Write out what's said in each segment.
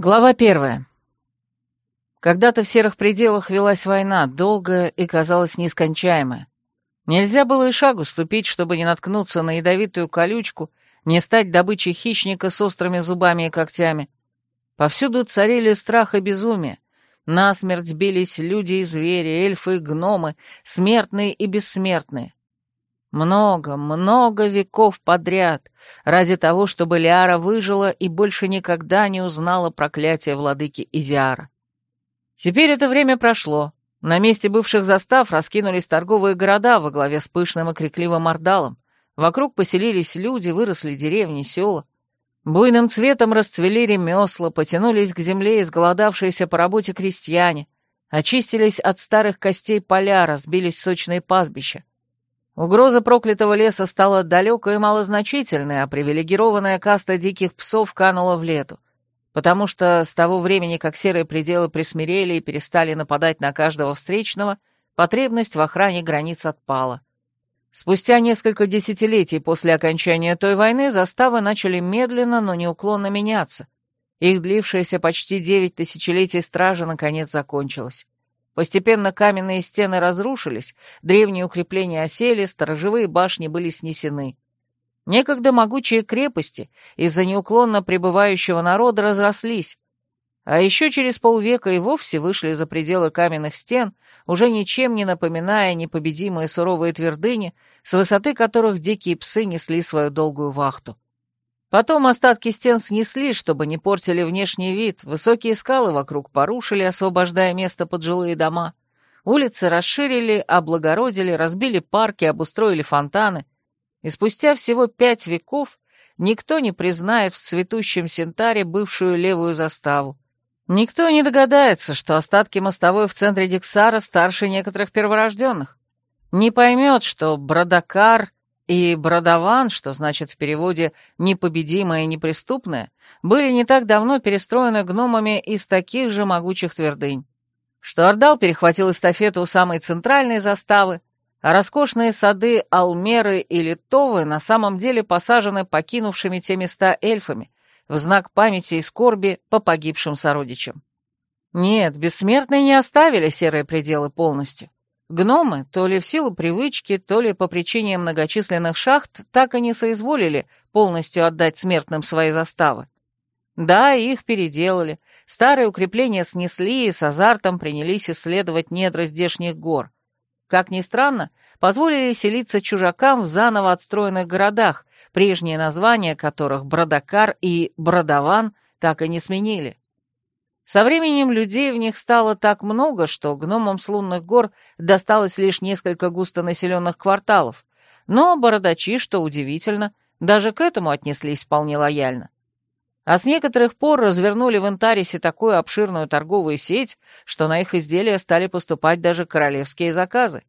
Глава первая. Когда-то в серых пределах велась война, долгая и, казалось, нескончаемая. Нельзя было и шагу ступить, чтобы не наткнуться на ядовитую колючку, не стать добычей хищника с острыми зубами и когтями. Повсюду царили страх и безумие. Насмерть бились люди и звери, эльфы и гномы, смертные и бессмертные. Много, много веков подряд, ради того, чтобы Лиара выжила и больше никогда не узнала проклятие владыки Изиара. Теперь это время прошло. На месте бывших застав раскинулись торговые города во главе с пышным и крикливым ордалом. Вокруг поселились люди, выросли деревни, села. Буйным цветом расцвели ремесла, потянулись к земле изголодавшиеся по работе крестьяне, очистились от старых костей поля, разбились сочные пастбища. Угроза проклятого леса стала далекой и малозначительной, а привилегированная каста диких псов канула в лету, потому что с того времени, как серые пределы присмирели и перестали нападать на каждого встречного, потребность в охране границ отпала. Спустя несколько десятилетий после окончания той войны заставы начали медленно, но неуклонно меняться. Их длившаяся почти девять тысячелетий стража наконец закончилась. Постепенно каменные стены разрушились, древние укрепления осели, сторожевые башни были снесены. Некогда могучие крепости из-за неуклонно пребывающего народа разрослись, а еще через полвека и вовсе вышли за пределы каменных стен, уже ничем не напоминая непобедимые суровые твердыни, с высоты которых дикие псы несли свою долгую вахту. Потом остатки стен снесли, чтобы не портили внешний вид, высокие скалы вокруг порушили, освобождая место под жилые дома. Улицы расширили, облагородили, разбили парки, обустроили фонтаны. И спустя всего пять веков никто не признает в цветущем Сентаре бывшую левую заставу. Никто не догадается, что остатки мостовой в центре Диксара старше некоторых перворожденных. Не поймет, что Бродакар и Бродован, что значит в переводе «непобедимое и неприступное», были не так давно перестроены гномами из таких же могучих твердынь. Что Ордал перехватил эстафету у самой центральной заставы, а роскошные сады Алмеры и Литовы на самом деле посажены покинувшими те места эльфами в знак памяти и скорби по погибшим сородичам. Нет, бессмертные не оставили серые пределы полностью. Гномы, то ли в силу привычки, то ли по причине многочисленных шахт, так и не соизволили полностью отдать смертным свои заставы. Да, их переделали, старые укрепления снесли и с азартом принялись исследовать недра здешних гор. Как ни странно, позволили селиться чужакам в заново отстроенных городах, прежние названия которых Бродакар и Бродован так и не сменили. Со временем людей в них стало так много, что гномам с лунных гор досталось лишь несколько густонаселенных кварталов, но бородачи, что удивительно, даже к этому отнеслись вполне лояльно. А с некоторых пор развернули в Интарисе такую обширную торговую сеть, что на их изделия стали поступать даже королевские заказы.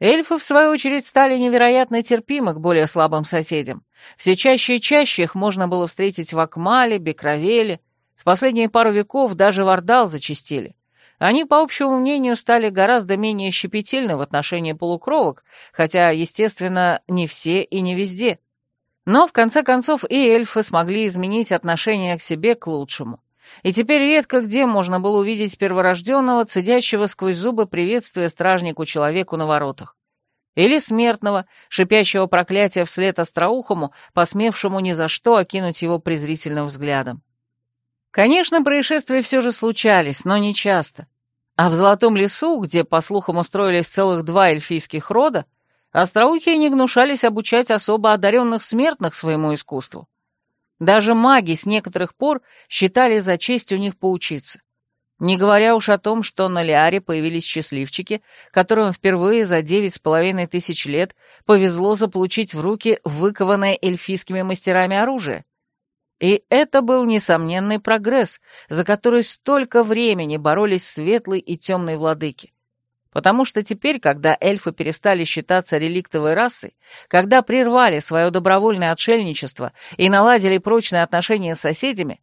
Эльфы, в свою очередь, стали невероятно терпимы к более слабым соседям. Все чаще и чаще их можно было встретить в Акмале, Бекровеле, последние пару веков даже вардал зачистили. Они, по общему мнению, стали гораздо менее щепетильны в отношении полукровок, хотя, естественно, не все и не везде. Но, в конце концов, и эльфы смогли изменить отношение к себе к лучшему. И теперь редко где можно было увидеть перворожденного, цедящего сквозь зубы приветствия стражнику-человеку на воротах. Или смертного, шипящего проклятия вслед остроухому, посмевшему ни за что окинуть его презрительным взглядом. Конечно, происшествия все же случались, но не часто. А в Золотом лесу, где, по слухам, устроились целых два эльфийских рода, остроухие не гнушались обучать особо одаренных смертных своему искусству. Даже маги с некоторых пор считали за честь у них поучиться. Не говоря уж о том, что на Лиаре появились счастливчики, которым впервые за девять с половиной тысяч лет повезло заполучить в руки выкованное эльфийскими мастерами оружие — и это был несомненный прогресс, за который столько времени боролись светлые и темные владыки. Потому что теперь, когда эльфы перестали считаться реликтовой расой, когда прервали свое добровольное отшельничество и наладили прочные отношения с соседями,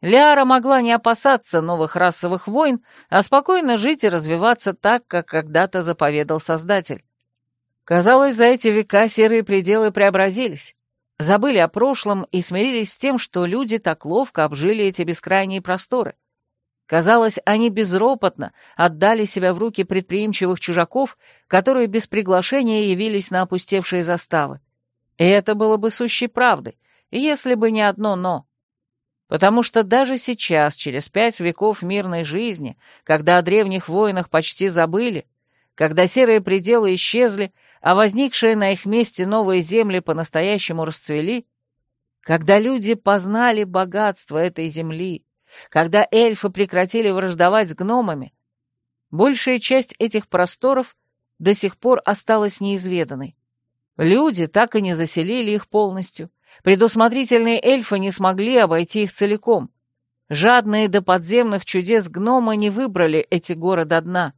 Лиара могла не опасаться новых расовых войн, а спокойно жить и развиваться так, как когда-то заповедал Создатель. Казалось, за эти века серые пределы преобразились. Забыли о прошлом и смирились с тем, что люди так ловко обжили эти бескрайние просторы. Казалось, они безропотно отдали себя в руки предприимчивых чужаков, которые без приглашения явились на опустевшие заставы. И это было бы сущей правдой, если бы не одно «но». Потому что даже сейчас, через пять веков мирной жизни, когда о древних войнах почти забыли, когда серые пределы исчезли, а возникшие на их месте новые земли по-настоящему расцвели, когда люди познали богатство этой земли, когда эльфы прекратили враждовать с гномами, большая часть этих просторов до сих пор осталась неизведанной. Люди так и не заселили их полностью. Предусмотрительные эльфы не смогли обойти их целиком. Жадные до подземных чудес гномы не выбрали эти горы до дна.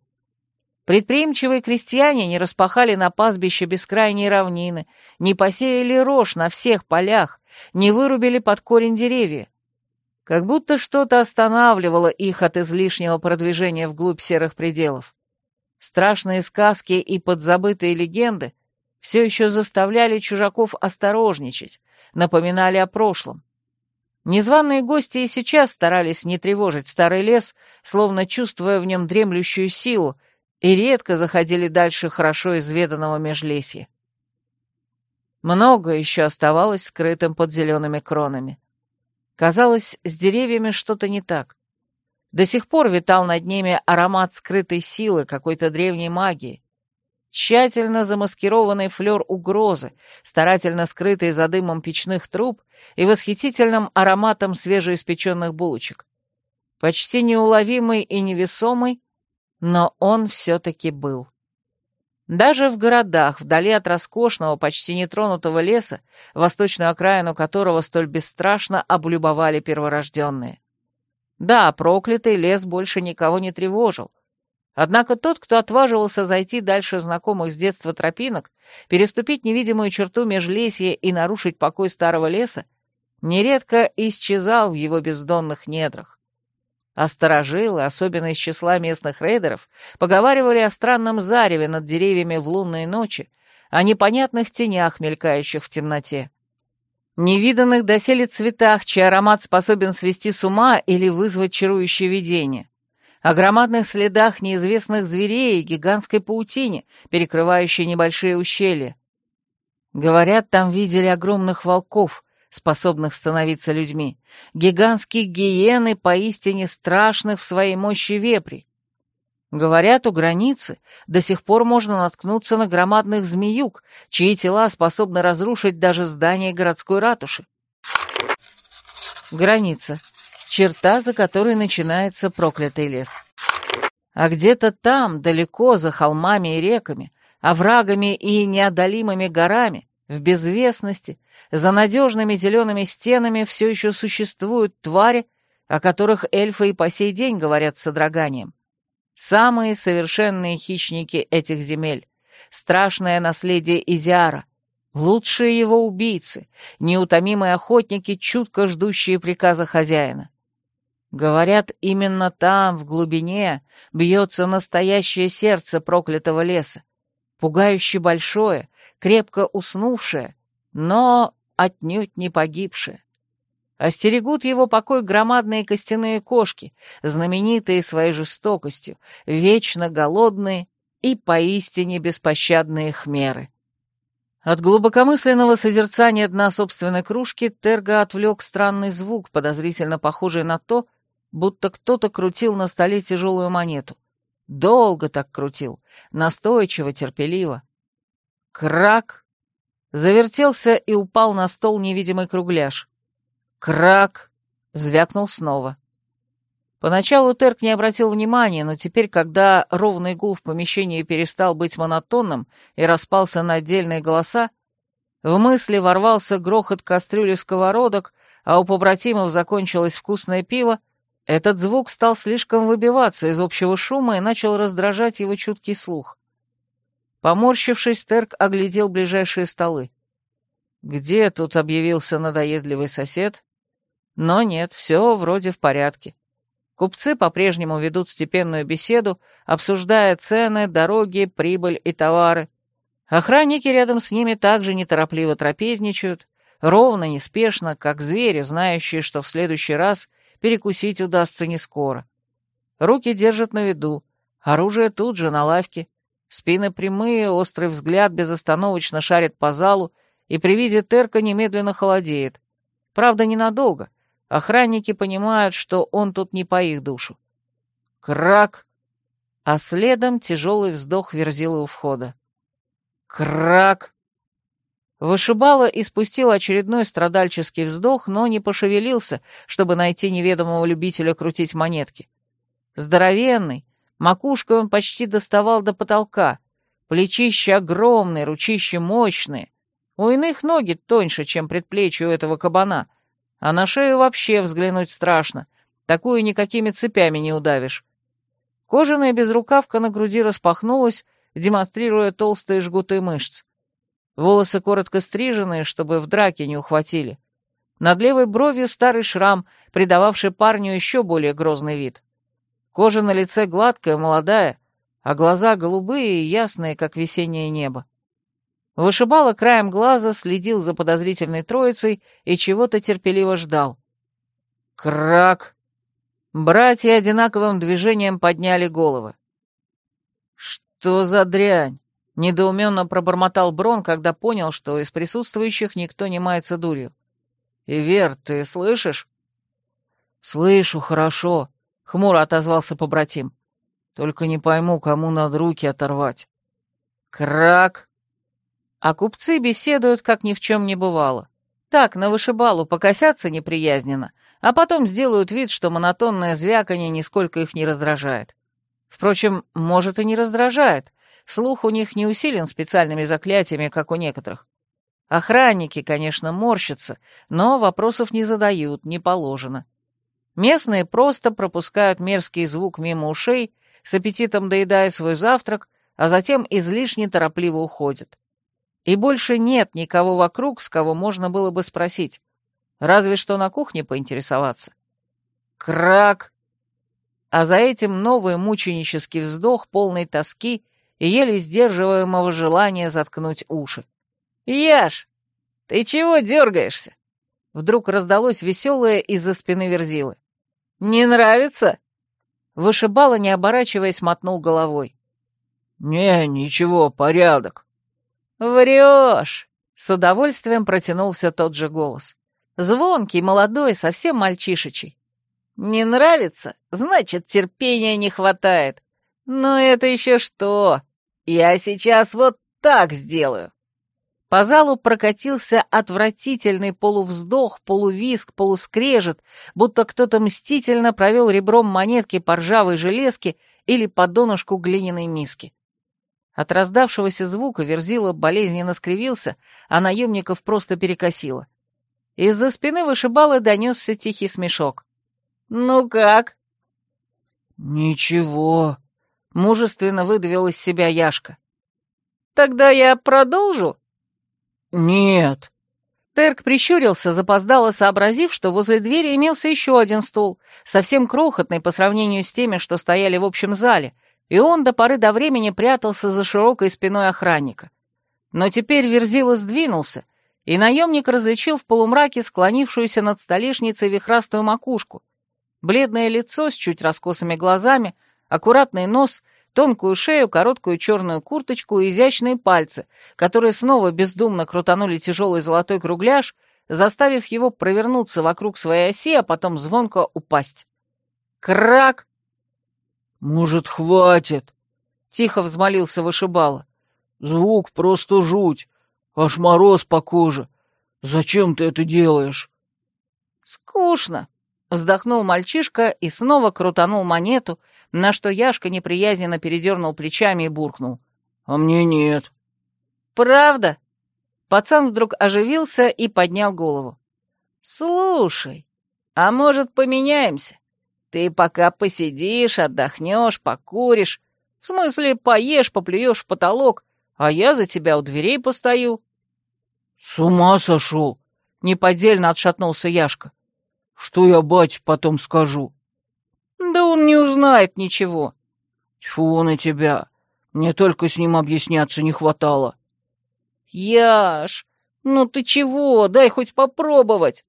Предприимчивые крестьяне не распахали на пастбище бескрайние равнины, не посеяли рожь на всех полях, не вырубили под корень деревья. Как будто что-то останавливало их от излишнего продвижения вглубь серых пределов. Страшные сказки и подзабытые легенды все еще заставляли чужаков осторожничать, напоминали о прошлом. Незваные гости и сейчас старались не тревожить старый лес, словно чувствуя в нем дремлющую силу, и редко заходили дальше хорошо изведанного межлесья. Много еще оставалось скрытым под зелеными кронами. Казалось, с деревьями что-то не так. До сих пор витал над ними аромат скрытой силы, какой-то древней магии. Тщательно замаскированный флер угрозы, старательно скрытый за дымом печных труб и восхитительным ароматом свежеиспеченных булочек. Почти неуловимый и невесомый, но он все-таки был. Даже в городах, вдали от роскошного, почти нетронутого леса, восточную окраину которого столь бесстрашно облюбовали перворожденные. Да, проклятый лес больше никого не тревожил. Однако тот, кто отваживался зайти дальше знакомых с детства тропинок, переступить невидимую черту межлесья и нарушить покой старого леса, нередко исчезал в его бездонных недрах. А старожилы, особенно из числа местных рейдеров, поговаривали о странном зареве над деревьями в лунные ночи, о непонятных тенях, мелькающих в темноте. Невиданных доселе цветах, чей аромат способен свести с ума или вызвать чарующее видение. О громадных следах неизвестных зверей и гигантской паутине, перекрывающей небольшие ущелья. Говорят, там видели огромных волков, способных становиться людьми, гигантских гиены поистине страшных в своей мощи вепри. Говорят, у границы до сих пор можно наткнуться на громадных змеюк, чьи тела способны разрушить даже здание городской ратуши. Граница. Черта, за которой начинается проклятый лес. А где-то там, далеко, за холмами и реками, оврагами и неодолимыми горами, в безвестности, за надежными зелеными стенами все еще существуют твари, о которых эльфы и по сей день говорят с содроганием. Самые совершенные хищники этих земель, страшное наследие Изиара, лучшие его убийцы, неутомимые охотники, чутко ждущие приказа хозяина. Говорят, именно там, в глубине, бьется настоящее сердце проклятого леса, пугающе большое, крепко уснувшее, но отнюдь не погибшее. Остерегут его покой громадные костяные кошки, знаменитые своей жестокостью, вечно голодные и поистине беспощадные хмеры. От глубокомысленного созерцания дна собственной кружки Терга отвлек странный звук, подозрительно похожий на то, будто кто-то крутил на столе тяжелую монету. Долго так крутил, настойчиво, терпеливо. Крак! Завертелся и упал на стол невидимый кругляш. Крак! Звякнул снова. Поначалу Терк не обратил внимания, но теперь, когда ровный гул в помещении перестал быть монотонным и распался на отдельные голоса, в мысли ворвался грохот кастрюли сковородок, а у побратимов закончилось вкусное пиво, этот звук стал слишком выбиваться из общего шума и начал раздражать его чуткий слух. Поморщившись, Терк оглядел ближайшие столы. Где тут объявился надоедливый сосед? Но нет, все вроде в порядке. Купцы по-прежнему ведут степенную беседу, обсуждая цены, дороги, прибыль и товары. Охранники рядом с ними также неторопливо трапезничают. ровно, неспешно, как звери, знающие, что в следующий раз перекусить удастся не скоро. Руки держат на виду, оружие тут же, на лавке, спины прямые, острый взгляд безостановочно шарит по залу, и при виде Терка немедленно холодеет. Правда, ненадолго. Охранники понимают, что он тут не по их душу. Крак! А следом тяжелый вздох верзила у входа. Крак! Вышибала и спустил очередной страдальческий вздох, но не пошевелился, чтобы найти неведомого любителя крутить монетки. Здоровенный, макушкой он почти доставал до потолка, плечища огромные, ручища мощные. У иных ноги тоньше, чем предплечье у этого кабана, а на шею вообще взглянуть страшно, такую никакими цепями не удавишь. Кожаная безрукавка на груди распахнулась, демонстрируя толстые жгуты мышц. Волосы коротко стриженные, чтобы в драке не ухватили. Над левой бровью старый шрам, придававший парню еще более грозный вид. Кожа на лице гладкая, молодая, а глаза голубые и ясные, как весеннее небо. Вышибало краем глаза, следил за подозрительной троицей и чего-то терпеливо ждал. Крак! Братья одинаковым движением подняли головы. «Что за дрянь?» — недоуменно пробормотал Брон, когда понял, что из присутствующих никто не мается дурью. «Ивер, ты слышишь?» «Слышу, хорошо», — хмуро отозвался побратим. «Только не пойму, кому надо руки оторвать». «Крак!» А купцы беседуют, как ни в чем не бывало. Так, на вышибалу покосятся неприязненно, а потом сделают вид, что монотонное звяканье нисколько их не раздражает. Впрочем, может и не раздражает. Слух у них не усилен специальными заклятиями, как у некоторых. Охранники, конечно, морщатся, но вопросов не задают, не положено. Местные просто пропускают мерзкий звук мимо ушей, с аппетитом доедая свой завтрак, а затем излишне торопливо уходят. И больше нет никого вокруг, с кого можно было бы спросить. Разве что на кухне поинтересоваться. Крак! а за этим новый мученический вздох полной тоски и еле сдерживаемого желания заткнуть уши. «Яш, ты чего дергаешься?» Вдруг раздалось веселое из-за спины Верзилы. «Не нравится?» Вышибала, не оборачиваясь, мотнул головой. «Не, ничего, порядок». «Врешь!» — с удовольствием протянул все тот же голос. Звонкий, молодой, совсем мальчишечий. Не нравится? Значит, терпения не хватает. Но это еще что? Я сейчас вот так сделаю. По залу прокатился отвратительный полувздох, полувиск, полускрежет, будто кто-то мстительно провел ребром монетки по ржавой железке или по донышку глиняной миски. От раздавшегося звука Верзила болезненно скривился, а наемников просто перекосило. Из-за спины вышибала донесся тихий смешок. «Ну как?» «Ничего», — мужественно выдавил из себя Яшка. «Тогда я продолжу?» «Нет». Терк прищурился, запоздало сообразив, что возле двери имелся еще один стул, совсем крохотный по сравнению с теми, что стояли в общем зале, и он до поры до времени прятался за широкой спиной охранника. Но теперь Верзила сдвинулся, и наемник различил в полумраке склонившуюся над столешницей вихрастую макушку, Бледное лицо с чуть раскосыми глазами, аккуратный нос, тонкую шею, короткую черную курточку и изящные пальцы, которые снова бездумно крутанули тяжелый золотой кругляш, заставив его провернуться вокруг своей оси, а потом звонко упасть. Крак! «Может, хватит?» — тихо взмолился вышибала. «Звук просто жуть, аж мороз по коже. Зачем ты это делаешь?» «Скучно», Вздохнул мальчишка и снова крутанул монету, на что Яшка неприязненно передернул плечами и буркнул. «А мне нет». «Правда?» Пацан вдруг оживился и поднял голову. «Слушай, а может, поменяемся? Ты пока посидишь, отдохнешь, покуришь. В смысле, поешь, поплюешь в потолок, а я за тебя у дверей постою». «С ума сошел!» — неподдельно отшатнулся Яшка. Что я бать потом скажу? Не узнает ничего. Тьфу на тебя. Мне только с ним объясняться не хватало. Яш, «Ну ты чего? Дай хоть попробовать!»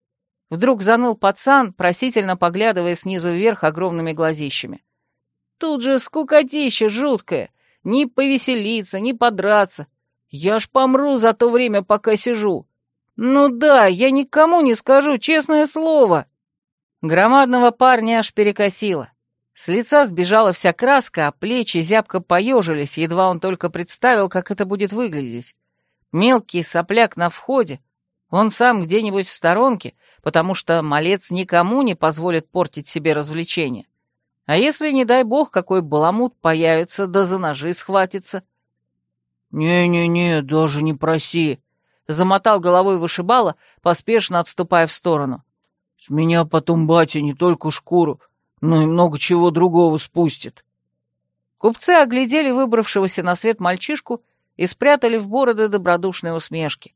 Вдруг заныл пацан, просительно поглядывая снизу вверх огромными глазищами. «Тут же скукотища жуткая. Ни повеселиться, ни подраться. Я ж помру за то время, пока сижу. Ну да, я никому не скажу, честное слово!» Громадного парня аж перекосило. С лица сбежала вся краска, а плечи зябко поежились, едва он только представил, как это будет выглядеть. Мелкий сопляк на входе, он сам где-нибудь в сторонке, потому что малец никому не позволит портить себе развлечения. А если, не дай бог, какой баламут появится, да за ножи схватится? «Не-не-не, даже не проси», — замотал головой вышибала, поспешно отступая в сторону. «С меня потом батя не только шкуру, но и много чего другого спустит». Купцы оглядели выбравшегося на свет мальчишку и спрятали в бороды добродушные усмешки.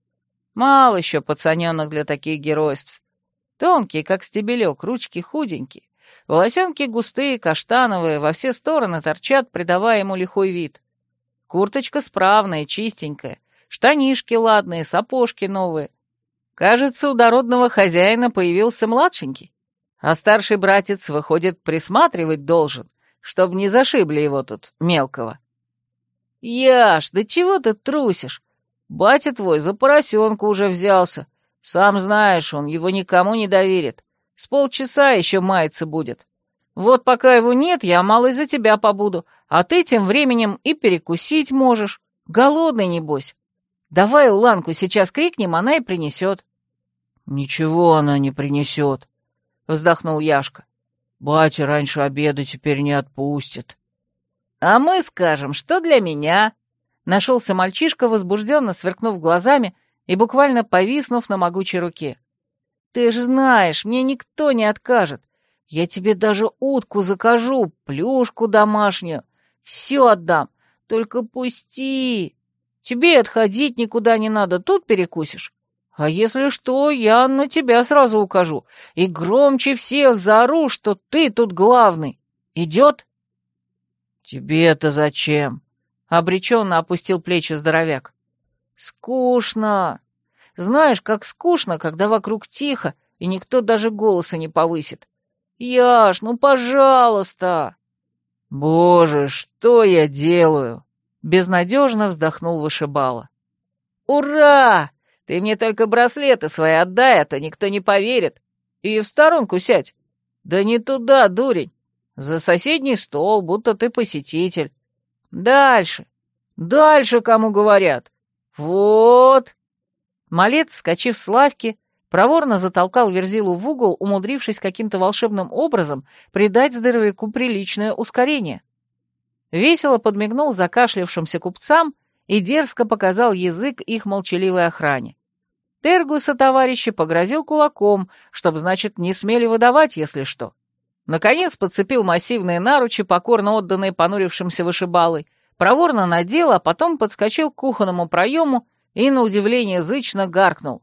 Мало еще пацаненок для таких геройств. Тонкий, как стебелек, ручки худенькие, волосенки густые, каштановые, во все стороны торчат, придавая ему лихой вид. Курточка справная, чистенькая, штанишки ладные, сапожки новые. Кажется, у дородного хозяина появился младшенький, а старший братец, выходит, присматривать должен, чтобы не зашибли его тут мелкого. «Яш, да чего ты трусишь? Батя твой за поросенка уже взялся. Сам знаешь, он его никому не доверит. С полчаса еще маяться будет. Вот пока его нет, я мало за тебя побуду, а ты тем временем и перекусить можешь. Голодный, небось. Давай Уланку сейчас крикнем, она и принесет». «Ничего она не принесет», — вздохнул Яшка. «Батя раньше обеда теперь не отпустит». «А мы скажем, что для меня?» Нашелся мальчишка, возбужденно сверкнув глазами и буквально повиснув на могучей руке. «Ты ж знаешь, мне никто не откажет. Я тебе даже утку закажу, плюшку домашнюю. Все отдам, только пусти. Тебе отходить никуда не надо, тут перекусишь. А если что, я на тебя сразу укажу и громче всех заору, что ты тут главный. Идет?» «Тебе-то зачем?» — обреченно опустил плечи здоровяк. «Скучно. Знаешь, как скучно, когда вокруг тихо, и никто даже голоса не повысит. Яш, ну пожалуйста!» «Боже, что я делаю?» — безнадежно вздохнул вышибала. «Ура! Ты мне только браслеты свои отдай, а то никто не поверит. И в сторонку сядь. Да не туда, дурень. За соседний стол, будто ты посетитель. Дальше. Дальше, кому говорят. Вот. Малец, скачив с лавки, проворно затолкал Верзилу в угол, умудрившись каким-то волшебным образом придать здоровяку приличное ускорение. Весело подмигнул закашлявшимся купцам и дерзко показал язык их молчаливой охране. Тергуса товарищи погрозил кулаком, чтоб, значит, не смели выдавать, если что. Наконец подцепил массивные наручи, покорно отданные понурившимся вышибалой, проворно надел, а потом подскочил к кухонному проему и, на удивление, зычно гаркнул.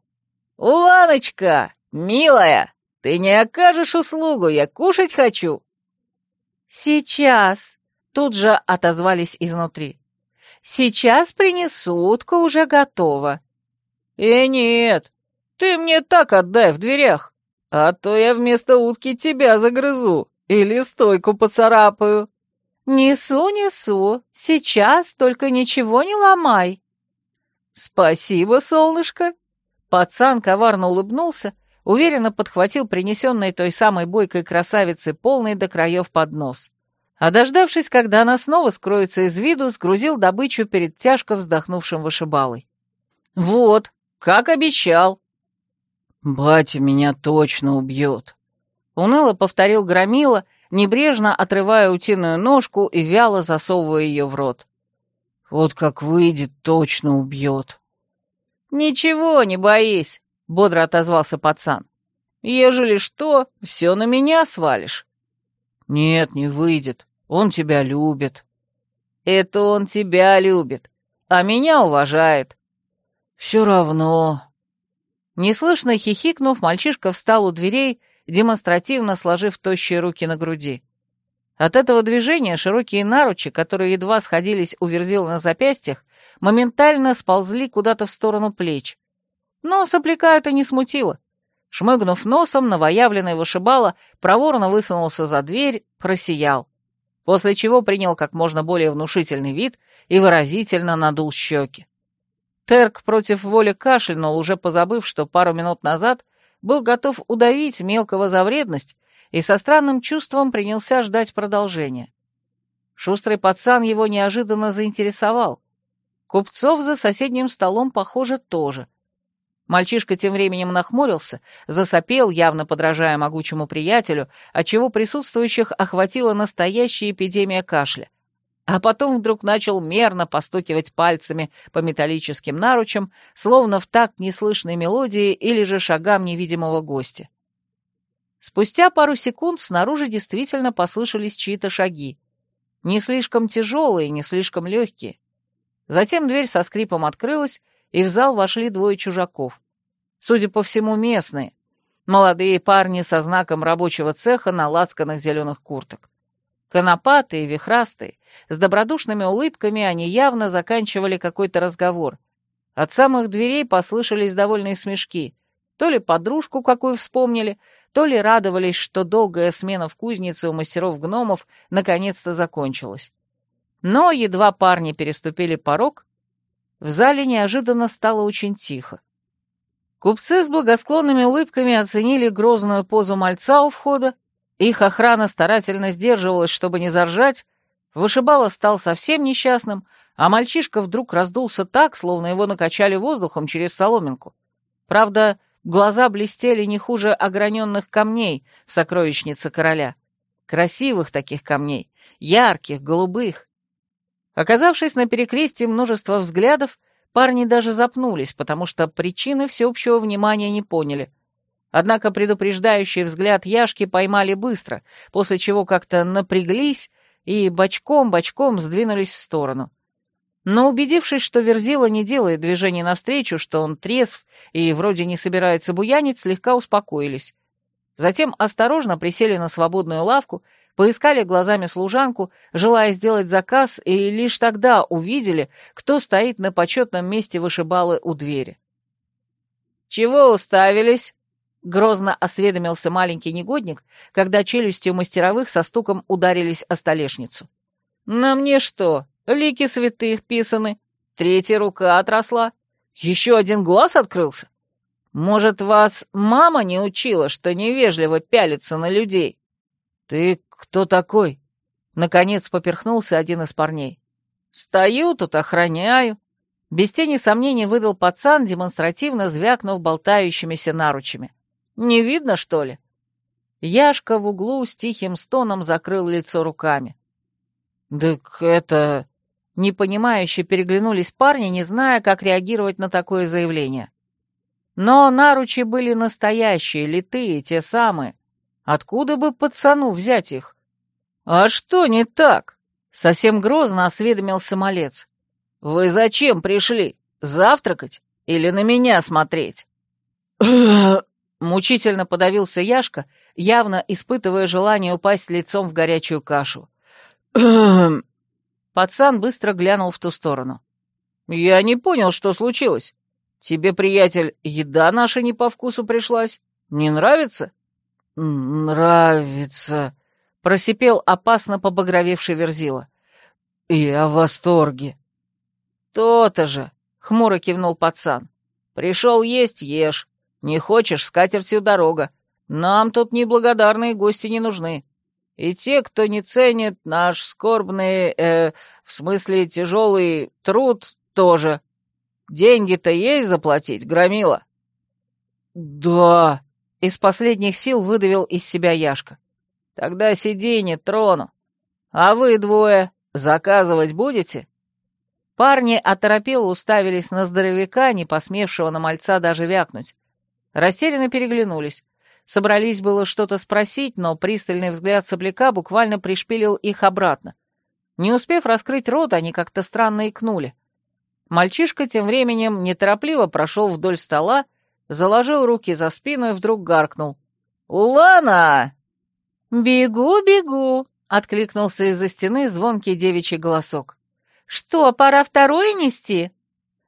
«Уланочка, милая, ты не окажешь услугу, я кушать хочу!» «Сейчас!» — тут же отозвались изнутри. «Сейчас принесу, утка уже готова». «Э, нет, ты мне так отдай в дверях!» А то я вместо утки тебя загрызу или стойку поцарапаю. Несу, несу. Сейчас только ничего не ломай. Спасибо, солнышко. Пацан коварно улыбнулся, уверенно подхватил принесенный той самой бойкой красавице полный до краев поднос. А дождавшись, когда она снова скроется из виду, сгрузил добычу перед тяжко вздохнувшим вышибалой. «Вот, как обещал!» «Батя меня точно убьет», — уныло повторил Громила, небрежно отрывая утиную ножку и вяло засовывая ее в рот. «Вот как выйдет, точно убьет». «Ничего, не боись», — бодро отозвался пацан. «Ежели что, все на меня свалишь». «Нет, не выйдет. Он тебя любит». «Это он тебя любит, а меня уважает». «Все равно», Неслышно хихикнув, мальчишка встал у дверей, демонстративно сложив тощие руки на груди. От этого движения широкие наручи, которые едва сходились у верзил на запястьях, моментально сползли куда-то в сторону плеч. Но сопляка это не смутило. Шмыгнув носом, новоявленный вышибала проворно высунулся за дверь, просиял. После чего принял как можно более внушительный вид и выразительно надул щеки. Терк против воли кашлянул, уже позабыв, что пару минут назад был готов удавить мелкого за вредность и со странным чувством принялся ждать продолжения. Шустрый пацан его неожиданно заинтересовал. Купцов за соседним столом, похоже, тоже. Мальчишка тем временем нахмурился, засопел, явно подражая могучему приятелю, отчего присутствующих охватила настоящая эпидемия кашля. А потом вдруг начал мерно постукивать пальцами по металлическим наручам, словно в такт неслышной мелодии или же шагам невидимого гостя. Спустя пару секунд снаружи действительно послышались чьи-то шаги. Не слишком тяжелые, не слишком легкие. Затем дверь со скрипом открылась, и в зал вошли двое чужаков. Судя по всему, местные. Молодые парни со знаком рабочего цеха на лацканах зеленых курток. Конопатые, вихрастые, с добродушными улыбками они явно заканчивали какой-то разговор. От самых дверей послышались довольные смешки. То ли подружку какую вспомнили, то ли радовались, что долгая смена в кузнице у мастеров-гномов наконец-то закончилась. Но едва парни переступили порог, в зале неожиданно стало очень тихо. Купцы с благосклонными улыбками оценили грозную позу мальца у входа, их охрана старательно сдерживалась, чтобы не заржать, вышибало стал совсем несчастным, а мальчишка вдруг раздулся так, словно его накачали воздухом через соломинку. Правда, глаза блестели не хуже ограненных камней в сокровищнице короля. Красивых таких камней, ярких, голубых. Оказавшись на перекрестии множества взглядов, парни даже запнулись, потому что причины всеобщего внимания не поняли. Однако предупреждающий взгляд Яшки поймали быстро, после чего как-то напряглись и бочком-бочком сдвинулись в сторону. Но убедившись, что Верзила не делает движений навстречу, что он трезв и вроде не собирается буянить, слегка успокоились. Затем осторожно присели на свободную лавку поискали глазами служанку, желая сделать заказ, и лишь тогда увидели, кто стоит на почетном месте вышибалы у двери. «Чего уставились?» — грозно осведомился маленький негодник, когда челюсти у мастеровых со стуком ударились о столешницу. «На мне что, лики святых писаны? Третья рука отросла? Еще один глаз открылся? Может, вас мама не учила, что невежливо пялиться на людей?» «Ты «Кто такой?» Наконец поперхнулся один из парней. «Стою тут, охраняю». Без тени сомнений выдал пацан, демонстративно звякнув болтающимися наручами. «Не видно, что ли?» Яшка в углу с тихим стоном закрыл лицо руками. «Так это...» Непонимающе переглянулись парни, не зная, как реагировать на такое заявление. Но наручи были настоящие, литые, те самые, Откуда бы пацану взять их? А что не так? Совсем грозно осведомился малец. Вы зачем пришли? Завтракать или на меня смотреть? Мучительно подавился Яшка, явно испытывая желание упасть лицом в горячую кашу. Пацан быстро глянул в ту сторону. «Я не понял, что случилось. Тебе, приятель, еда наша не по вкусу пришлась? Не нравится?» «Нравится», — просипел опасно побагровевший Верзила. «Я в восторге». «То-то же», — хмуро кивнул пацан. «Пришел есть — ешь. Не хочешь — скатертью дорога. Нам тут неблагодарные гости не нужны. И те, кто не ценит наш скорбный, э, в смысле тяжелый труд, тоже. Деньги-то есть заплатить, громила?» «Да», из последних сил выдавил из себя Яшка. «Тогда сиди, не трону. А вы двое заказывать будете?» Парни оторопело уставились на здоровяка, не посмевшего на мальца даже вякнуть. Растерянно переглянулись. Собрались было что-то спросить, но пристальный взгляд сопляка буквально пришпилил их обратно. Не успев раскрыть рот, они как-то странно икнули. Мальчишка тем временем неторопливо прошел вдоль стола заложил руки за спину и вдруг гаркнул. «Улана!» «Бегу, бегу!» — откликнулся из-за стены звонкий девичий голосок. «Что, пора второе нести?»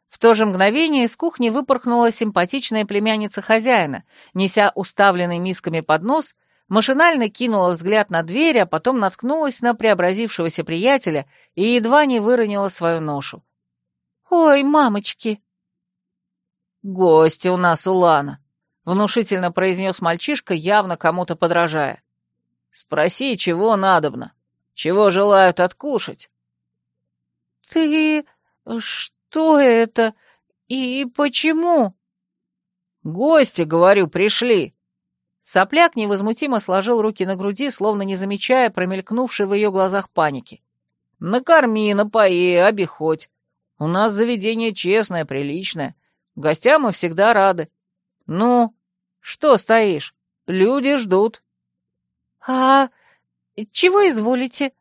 В то же мгновение из кухни выпорхнула симпатичная племянница хозяина, неся уставленный мисками поднос, машинально кинула взгляд на дверь, а потом наткнулась на преобразившегося приятеля и едва не выронила свою ношу. «Ой, мамочки!» «Гости у нас у Лана», — внушительно произнес мальчишка, явно кому-то подражая. «Спроси, чего надобно, чего желают откушать». «Ты... что это? И почему?» «Гости, говорю, пришли». Сопляк невозмутимо сложил руки на груди, словно не замечая промелькнувшей в ее глазах паники. «Накорми, напои, обиходь. У нас заведение честное, приличное. Гостям мы всегда рады. Ну, что стоишь? Люди ждут». «А чего изволите?»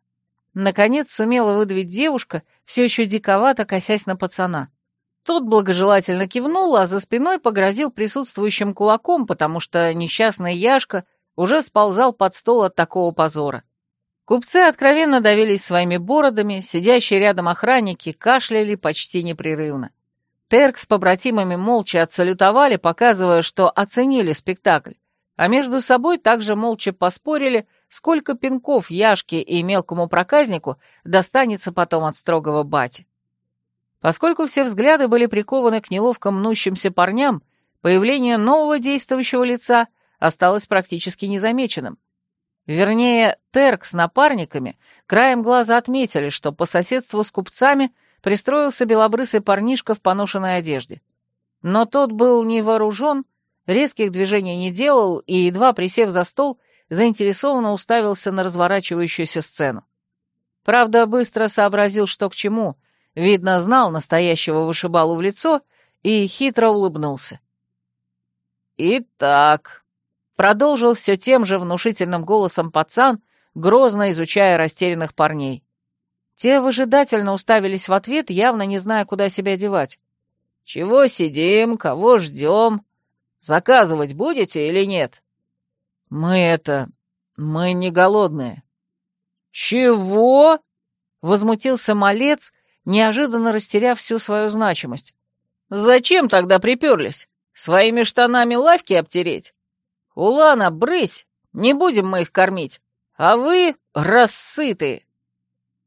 Наконец сумела выдавить девушка, все еще диковато косясь на пацана. Тот благожелательно кивнул, а за спиной погрозил присутствующим кулаком, потому что несчастный Яшка уже сползал под стол от такого позора. Купцы откровенно давились своими бородами, сидящие рядом охранники кашляли почти непрерывно. Терк с побратимами молча отсалютовали, показывая, что оценили спектакль, а между собой также молча поспорили, сколько пинков Яшке и мелкому проказнику достанется потом от строгого бати. Поскольку все взгляды были прикованы к неловко мнущимся парням, появление нового действующего лица осталось практически незамеченным. Вернее, Терк с напарниками краем глаза отметили, что по соседству с купцами пристроился белобрысый парнишка в поношенной одежде. Но тот был не вооружен, резких движений не делал и, едва присев за стол, заинтересованно уставился на разворачивающуюся сцену. Правда, быстро сообразил, что к чему, Видно, знал настоящего вышибалу в лицо и хитро улыбнулся. «Итак», — продолжил все тем же внушительным голосом пацан, грозно изучая растерянных парней. Те выжидательно уставились в ответ, явно не зная, куда себя девать. «Чего сидим, кого ждем? Заказывать будете или нет?» «Мы это... мы не голодные». «Чего?» — возмутился малец, неожиданно растеряв всю свою значимость. «Зачем тогда приперлись? Своими штанами лавки обтереть? Улана, брысь, не будем мы их кормить, а вы рассытые!»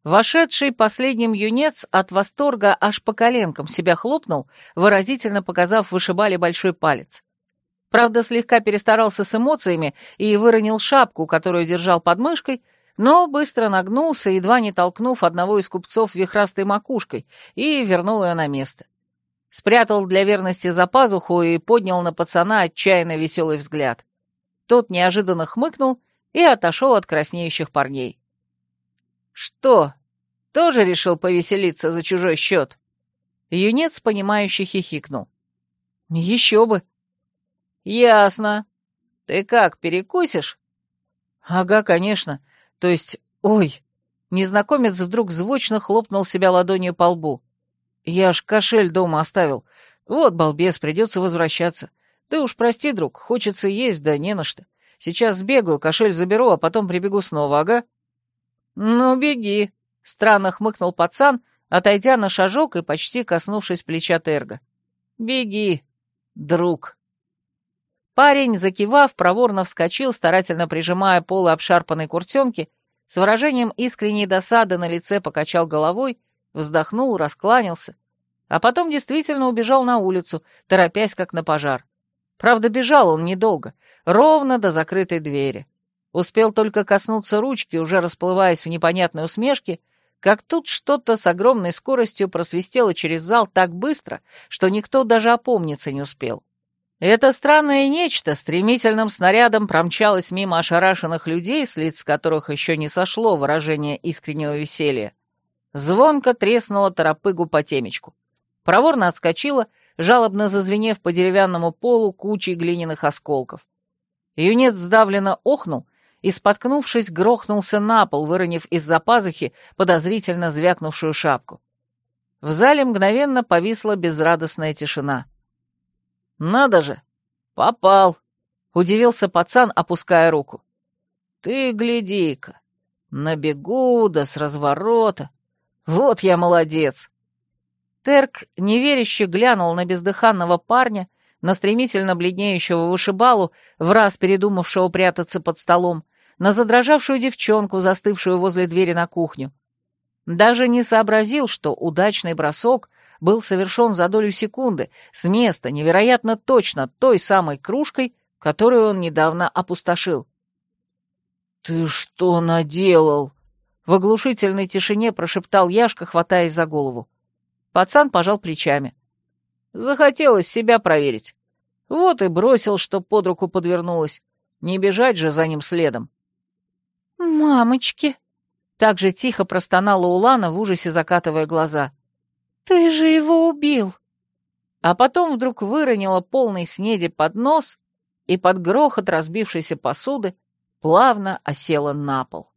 Вошедший последним юнец от восторга аж по коленкам себя хлопнул, выразительно показав вышибали большой палец. Правда, слегка перестарался с эмоциями и выронил шапку, которую держал под мышкой, но быстро нагнулся, едва не толкнув одного из купцов вихрастой макушкой, и вернул ее на место. Спрятал для верности за пазуху и поднял на пацана отчаянно веселый взгляд. Тот неожиданно хмыкнул и отошел от краснеющих парней. «Что, тоже решил повеселиться за чужой счет?» Юнец, понимающе хихикнул. «Еще бы!» «Ясно. Ты как, перекусишь?» «Ага, конечно. То есть, ой, незнакомец вдруг звучно хлопнул себя ладонью по лбу. Я ж кошель дома оставил. Вот, балбес, придется возвращаться. Ты уж прости, друг, хочется есть, да не на что. Сейчас сбегаю, кошель заберу, а потом прибегу снова, ага? Ну, беги, странно хмыкнул пацан, отойдя на шажок и почти коснувшись плеча Терга. Беги, друг. Парень, закивав, проворно вскочил, старательно прижимая полы обшарпанной куртенки, с выражением искренней досады на лице покачал головой, вздохнул, раскланялся, а потом действительно убежал на улицу, торопясь как на пожар. Правда, бежал он недолго, ровно до закрытой двери. Успел только коснуться ручки, уже расплываясь в непонятной усмешке, как тут что-то с огромной скоростью просвистело через зал так быстро, что никто даже опомниться не успел. Это странное нечто стремительным снарядом промчалось мимо ошарашенных людей, с лиц которых еще не сошло выражение искреннего веселья. Звонко треснула торопыгу по темечку. Проворно отскочила, жалобно зазвенев по деревянному полу кучей глиняных осколков. Юнец сдавленно охнул и, споткнувшись, грохнулся на пол, выронив из-за пазухи подозрительно звякнувшую шапку. В зале мгновенно повисла безрадостная тишина. «Надо же! Попал!» — удивился пацан, опуская руку. «Ты гляди-ка! На бегу да с разворота! Вот я молодец!» Терк неверяще глянул на бездыханного парня, на стремительно бледнеющего вышибалу, в раз передумавшего прятаться под столом, на задрожавшую девчонку, застывшую возле двери на кухню. Даже не сообразил, что удачный бросок был совершен за долю секунды, с места, невероятно точно, той самой кружкой, которую он недавно опустошил. «Ты что наделал?» В оглушительной тишине прошептал Яшка, хватаясь за голову. Пацан пожал плечами. Захотелось себя проверить. Вот и бросил, что под руку подвернулось. Не бежать же за ним следом. «Мамочки!» Так же тихо простонала Улана в ужасе, закатывая глаза. «Ты же его убил!» А потом вдруг выронила полный снеди под нос и под грохот разбившейся посуды плавно осела на пол.